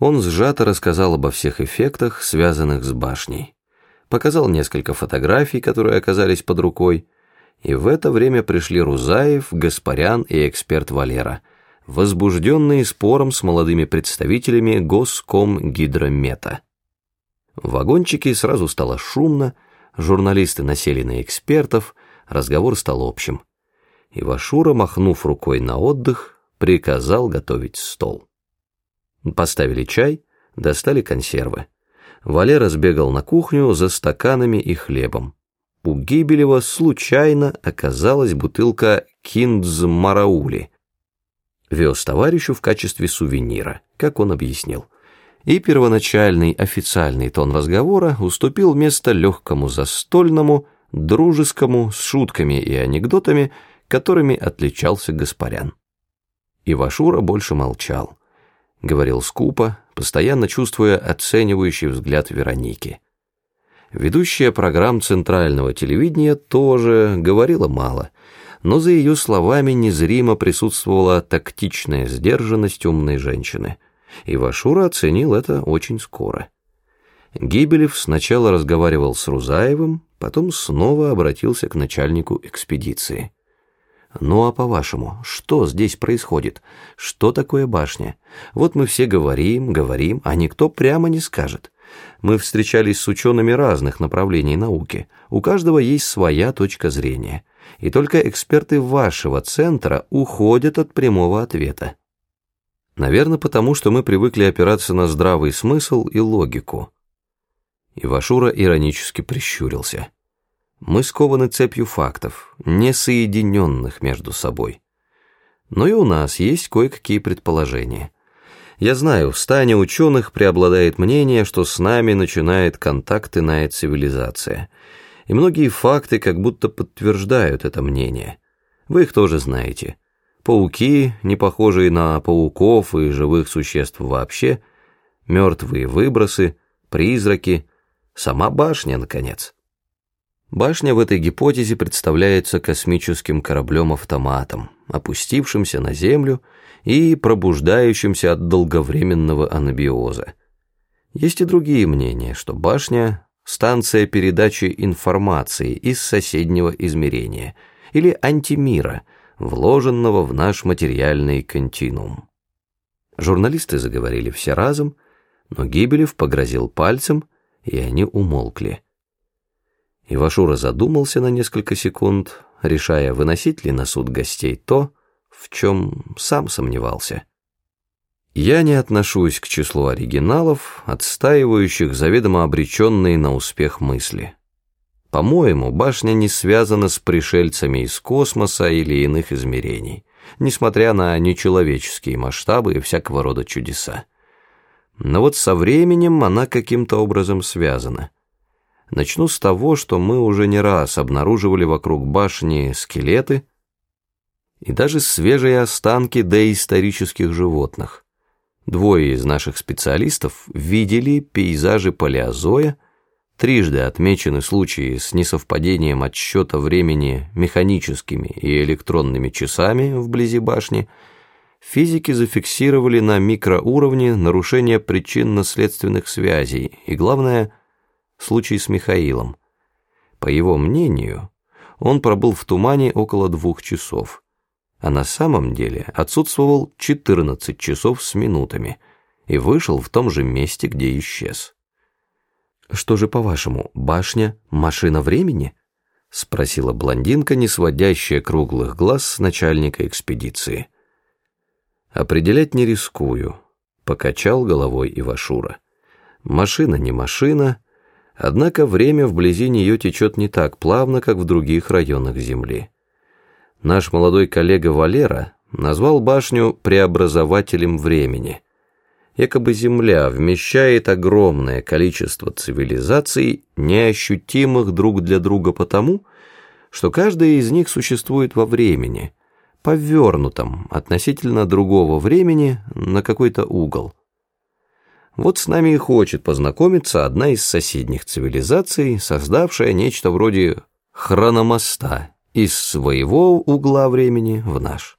Он сжато рассказал обо всех эффектах, связанных с башней. Показал несколько фотографий, которые оказались под рукой, и в это время пришли Рузаев, Гаспарян и эксперт Валера, возбужденные спором с молодыми представителями Госком Гидромета. В вагончике сразу стало шумно, журналисты насели на экспертов, разговор стал общим. И Вашура, махнув рукой на отдых, приказал готовить стол. Поставили чай, достали консервы. Валера сбегал на кухню за стаканами и хлебом. У Гибелева случайно оказалась бутылка киндз-мараули. Вез товарищу в качестве сувенира, как он объяснил. И первоначальный официальный тон разговора уступил место легкому застольному, дружескому, с шутками и анекдотами, которыми отличался Гаспарян. Ивашура больше молчал говорил скупо, постоянно чувствуя оценивающий взгляд Вероники. Ведущая программ центрального телевидения тоже говорила мало, но за ее словами незримо присутствовала тактичная сдержанность умной женщины, и Вашура оценил это очень скоро. Гибелев сначала разговаривал с Рузаевым, потом снова обратился к начальнику экспедиции. Ну а по-вашему, что здесь происходит? Что такое башня? Вот мы все говорим, говорим, а никто прямо не скажет. Мы встречались с учеными разных направлений науки. У каждого есть своя точка зрения. И только эксперты вашего центра уходят от прямого ответа. Наверное, потому что мы привыкли опираться на здравый смысл и логику. Ивашура иронически прищурился. Мы скованы цепью фактов, не соединенных между собой. Но и у нас есть кое-какие предположения. Я знаю, в стане ученых преобладает мнение, что с нами начинает контакт иная цивилизация. И многие факты как будто подтверждают это мнение. Вы их тоже знаете. Пауки, не похожие на пауков и живых существ вообще, мертвые выбросы, призраки, сама башня, наконец. Башня в этой гипотезе представляется космическим кораблем-автоматом, опустившимся на Землю и пробуждающимся от долговременного анабиоза. Есть и другие мнения, что башня – станция передачи информации из соседнего измерения или антимира, вложенного в наш материальный континуум. Журналисты заговорили все разом, но Гибелев погрозил пальцем, и они умолкли. Ивашура задумался на несколько секунд, решая, выносить ли на суд гостей то, в чем сам сомневался. Я не отношусь к числу оригиналов, отстаивающих заведомо обреченные на успех мысли. По-моему, башня не связана с пришельцами из космоса или иных измерений, несмотря на нечеловеческие масштабы и всякого рода чудеса. Но вот со временем она каким-то образом связана. Начну с того, что мы уже не раз обнаруживали вокруг башни скелеты и даже свежие останки доисторических животных. Двое из наших специалистов видели пейзажи палеозоя, трижды отмечены случаи с несовпадением отсчета времени механическими и электронными часами вблизи башни, физики зафиксировали на микроуровне нарушение причинно-следственных связей и, главное – случай с Михаилом. По его мнению, он пробыл в тумане около двух часов, а на самом деле отсутствовал 14 часов с минутами и вышел в том же месте, где исчез. «Что же, по-вашему, башня — машина времени?» — спросила блондинка, не сводящая круглых глаз с начальника экспедиции. «Определять не рискую», — покачал головой Ивашура. «Машина не машина, Однако время вблизи нее течет не так плавно, как в других районах Земли. Наш молодой коллега Валера назвал башню преобразователем времени. Якобы Земля вмещает огромное количество цивилизаций, неощутимых друг для друга потому, что каждая из них существует во времени, повернутом относительно другого времени на какой-то угол. Вот с нами и хочет познакомиться одна из соседних цивилизаций, создавшая нечто вроде хрономоста из своего угла времени в наш.